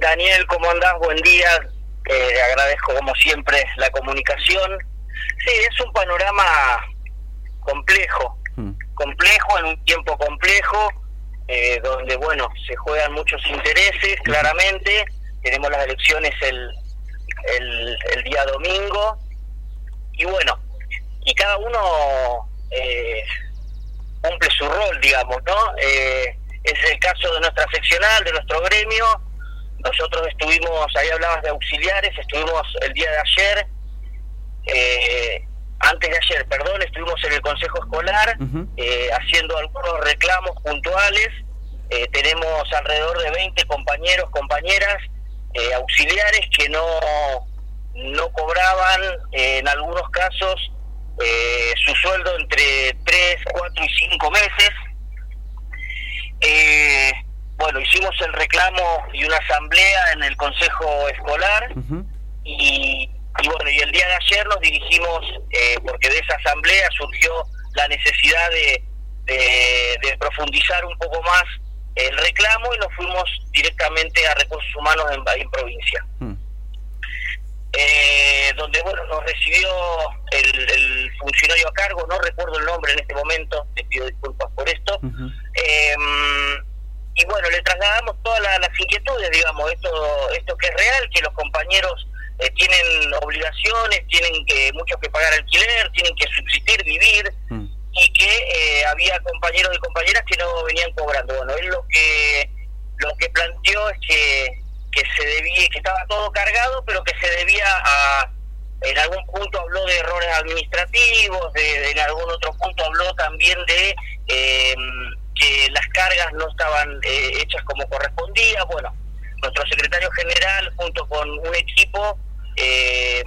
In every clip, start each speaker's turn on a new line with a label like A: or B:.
A: Daniel, ¿cómo andás? Buen día. Eh, agradezco como siempre la comunicación. Sí, es un panorama complejo,
B: Mm.
A: complejo en un tiempo complejo, eh, donde, bueno, se juegan muchos intereses, claramente. Tenemos las elecciones el, el, el día domingo. Y bueno, y cada uno eh, cumple su rol, digamos, ¿no? Eh, es el caso de nuestra seccional, de nuestro gremio. Nosotros estuvimos, ahí hablabas de auxiliares, estuvimos el día de ayer, eh, antes de ayer, perdón, estuvimos en el Consejo Escolar eh, haciendo algunos reclamos puntuales. Eh, tenemos alrededor de 20 compañeros, compañeras, auxiliares que no, no cobraban en algunos casos su sueldo entre 3, 4 y 5 meses. Eh, bueno, hicimos el reclamo y una asamblea en el Consejo Escolar y, y bueno, y el día de ayer nos dirigimos, eh, porque de esa asamblea surgió la necesidad de, de, de profundizar un poco más el reclamo y nos fuimos directamente a Recursos Humanos en, en provincia.
B: Mm.
A: Eh, donde bueno nos recibió el, el funcionario a cargo, no recuerdo el nombre en este momento, te pido disculpas por esto, eh, y bueno, le trasladamos todas la- las inquietudes, digamos, esto, esto que es real, que los compañeros eh, tienen obligaciones, tienen que muchos que pagar alquiler, tienen que subsistir, vivir,
B: Mm.
A: y que eh, había compañeros y compañeras que no venían cobrando. Bueno, él lo que lo que planteó es que, que se debía, que estaba todo cargado, pero que se debía a en algún punto habló de errores administrativos, de, de- en algún otro punto habló también de eh, que las cargas no estaban eh, hechas como correspondía. Bueno, nuestro secretario general junto con un equipo eh,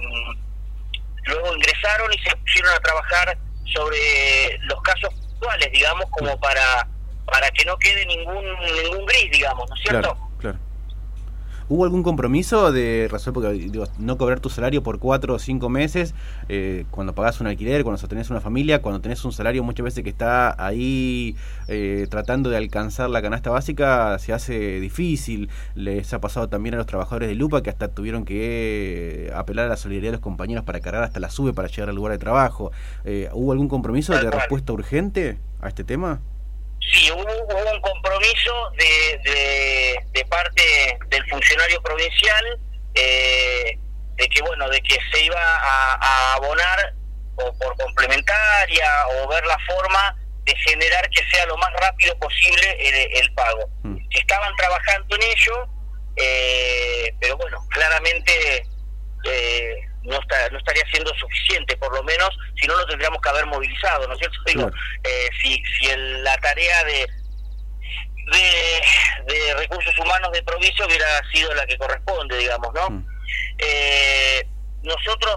A: luego ingresaron y se pusieron a trabajar sobre los casos puntuales, digamos, como para para que no quede ningún ningún gris, digamos, ¿no es cierto?
B: Claro, claro. ¿Hubo algún compromiso de resolver, porque digo, no cobrar tu salario por cuatro o cinco meses, eh, cuando pagás un alquiler, cuando sostenés una familia, cuando tenés un salario muchas veces que está ahí eh, tratando de alcanzar la canasta básica, se hace difícil. Les ha pasado también a los trabajadores de Lupa que hasta tuvieron que eh, apelar a la solidaridad de los compañeros para cargar hasta la sube para llegar al lugar de trabajo. Eh, ¿Hubo algún compromiso de respuesta urgente a este tema?
A: Sí, hubo, hubo un compromiso de, de, de parte del funcionario provincial eh, de que bueno, de que se iba a, a abonar o por complementaria o ver la forma de generar que sea lo más rápido posible el, el pago.
B: Mm.
A: Estaban trabajando en ello, eh, pero bueno, claramente eh, no, estaría siendo suficiente, por lo menos, si no lo tendríamos que haber movilizado, ¿no es cierto? Digo,
B: Claro.
A: eh, si, si el- la tarea de, de, de recursos humanos de provincia hubiera sido la que corresponde, digamos, ¿no?
B: Mm.
A: Eh, nosotros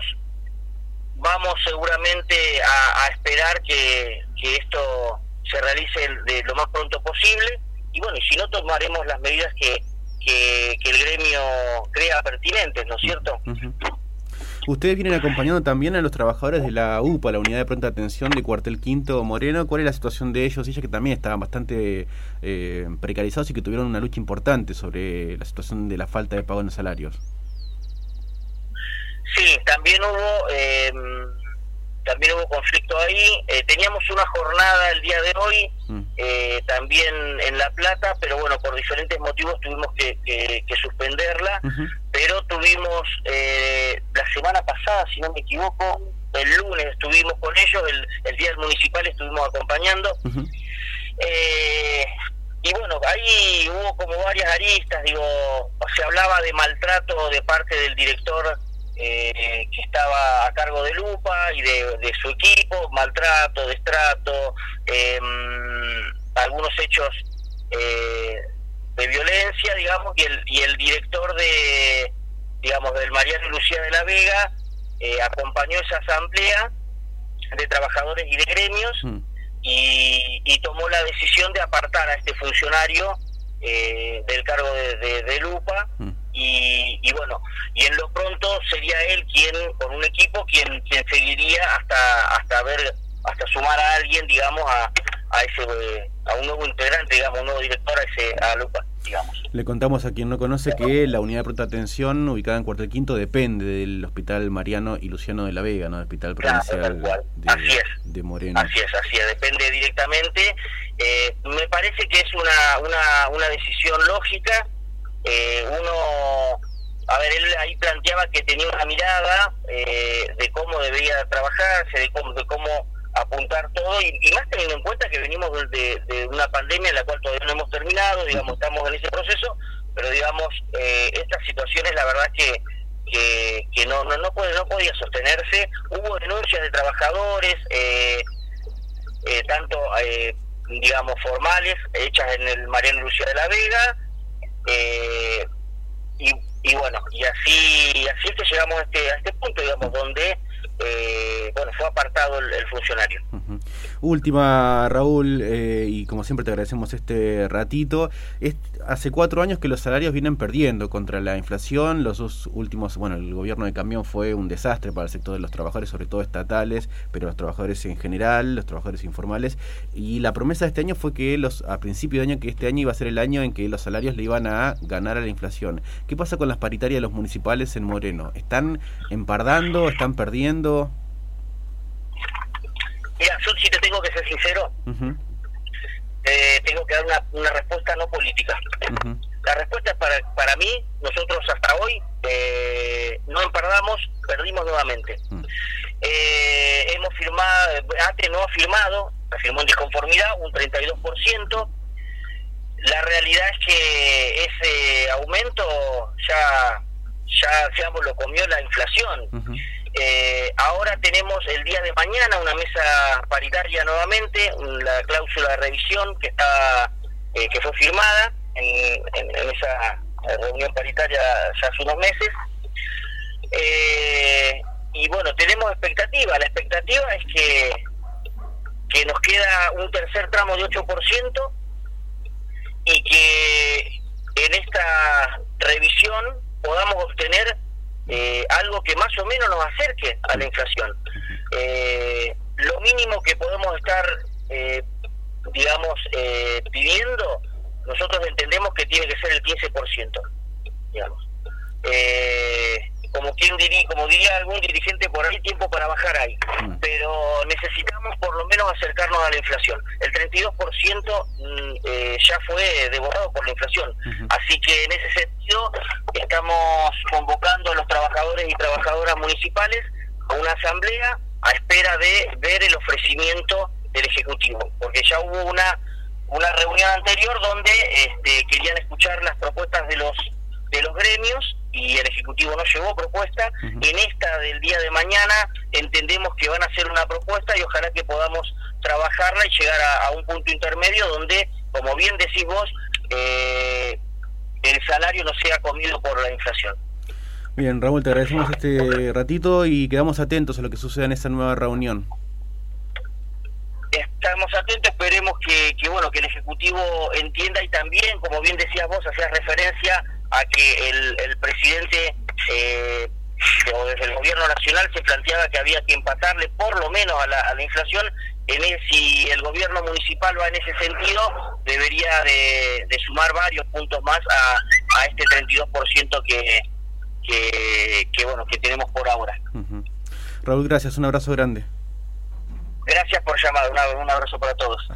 A: vamos seguramente a, a esperar que, que esto se realice de lo más pronto posible y bueno, y si no tomaremos las medidas que, que, que el gremio crea pertinentes, ¿no es cierto?
B: Ujú. Ustedes vienen acompañando también a los trabajadores de la UPA, la Unidad de Pronta Atención de Cuartel Quinto Moreno. ¿Cuál es la situación de ellos? Ellos que también estaban bastante eh, precarizados y que tuvieron una lucha importante sobre la situación de la falta de pago en los salarios.
A: Sí, también hubo eh, también hubo conflicto ahí. Eh, teníamos una jornada el día de hoy
B: Mm.
A: eh, también en La Plata, pero bueno, por diferentes motivos tuvimos que, que- que suspenderla. Pero tuvimos eh, la semana pasada, si no me equivoco, el lunes estuvimos con ellos, el, el día del municipal estuvimos acompañando. Eh, y bueno, ahí hubo como varias aristas, digo, se hablaba de maltrato de parte del director eh, que estaba a cargo de Lupa y de, de su equipo, maltrato, destrato, eh, algunos hechos eh, de violencia, digamos, y el, y el director de, digamos, del Mariano Lucía de la Vega eh, acompañó esa asamblea de trabajadores y de gremios
B: Mm.
A: y, y tomó la decisión de apartar a este funcionario eh, del cargo de, de- de Lupa
B: Mm.
A: Y, en lo pronto sería él quien con un equipo quien quien seguiría hasta hasta ver hasta sumar a alguien digamos a, a ese a un nuevo integrante digamos un nuevo director a ese a Lupa digamos.
B: Le contamos a quien no conoce que la unidad de pronta atención ubicada en Cuartel Quinto depende del Hospital Mariano y Luciano de la Vega, ¿no? Del Hospital Provincial
A: de,
B: de, Moreno.
A: Así es, así es, depende directamente. Eh, me parece que es una, una, una decisión lógica. Eh, uno, a ver, él ahí planteaba que tenía una mirada eh, de cómo debía trabajarse, de cómo, de cómo apuntar todo y, más teniendo en cuenta que venimos de, una pandemia en la cual todavía no hemos terminado, digamos, estamos en ese proceso, pero digamos, eh, estas situaciones la verdad que que, no, no, no, puede, no podía sostenerse. Hubo denuncias de trabajadores, eh, eh, tanto, eh, digamos, formales, hechas en el Mariano Lucia de la Vega, y, y bueno, y así, así es que llegamos a este, a este punto, digamos, donde eh, bueno, fue apartado el, funcionario.
B: Última, Raúl, eh, y como siempre te agradecemos este ratito. Es, hace cuatro años que los salarios vienen perdiendo contra la inflación. Los dos últimos, bueno, el gobierno de Camión fue un desastre para el sector de los trabajadores, sobre todo estatales, pero los trabajadores en general, los trabajadores informales. Y la promesa de este año fue que los a principio de año, que este año iba a ser el año en que los salarios le iban a ganar a la inflación. ¿Qué pasa con las paritarias de los municipales en Moreno? ¿Están empardando? ¿Están perdiendo?
A: Mira, yo sí te tengo que ser sincero, eh, tengo que dar una, una respuesta no política. La respuesta es para, para mí, nosotros hasta hoy eh, no empardamos, perdimos nuevamente. Eh, hemos firmado, ATE no ha firmado, firmó en disconformidad un 32%. La realidad es que ese aumento ya ya digamos, lo comió la inflación. Eh, ahora tenemos el día de mañana una mesa paritaria nuevamente, la cláusula de revisión que está eh, que fue firmada en, esa reunión paritaria ya hace unos meses. Eh, y bueno, tenemos expectativa. La expectativa es que, que nos queda un tercer tramo de 8% y que en esta revisión podamos obtener eh, algo que más o menos nos acerque a la inflación. Eh, lo mínimo que podemos estar, eh, digamos, pidiendo, nosotros entendemos que tiene que ser el 15%, digamos. como quien diría, como diría algún dirigente por ahí, tiempo para bajar ahí. Mm. Pero necesitamos por lo menos acercarnos a la inflación. El 32% mm, ya fue devorado por la inflación. Así que en ese sentido estamos convocando a los trabajadores y trabajadoras municipales a una asamblea a espera de ver el ofrecimiento del Ejecutivo, porque ya hubo una una reunión anterior donde este, querían escuchar las propuestas de los de los gremios y el Ejecutivo no llevó propuesta. En esta del día de mañana entendemos que van a hacer una propuesta y ojalá que podamos trabajarla y llegar a, un punto intermedio donde, como bien decís vos, eh, el salario no sea comido por la inflación.
B: Bien, Raúl, te agradecemos este ratito y quedamos atentos a lo que suceda en esta nueva reunión.
A: Estamos atentos, esperemos que, que bueno que el Ejecutivo entienda y también, como bien decías vos, hacías referencia a que el, el presidente eh, o desde el gobierno nacional se planteaba que había que empatarle por lo menos a la, a la inflación en el, si el gobierno municipal va en ese sentido, debería de, sumar varios puntos más a, a este 32% que, que, que, bueno, que tenemos por ahora.
B: Raúl, gracias, un abrazo grande.
A: Gracias por llamar, un abrazo para todos.